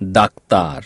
doctor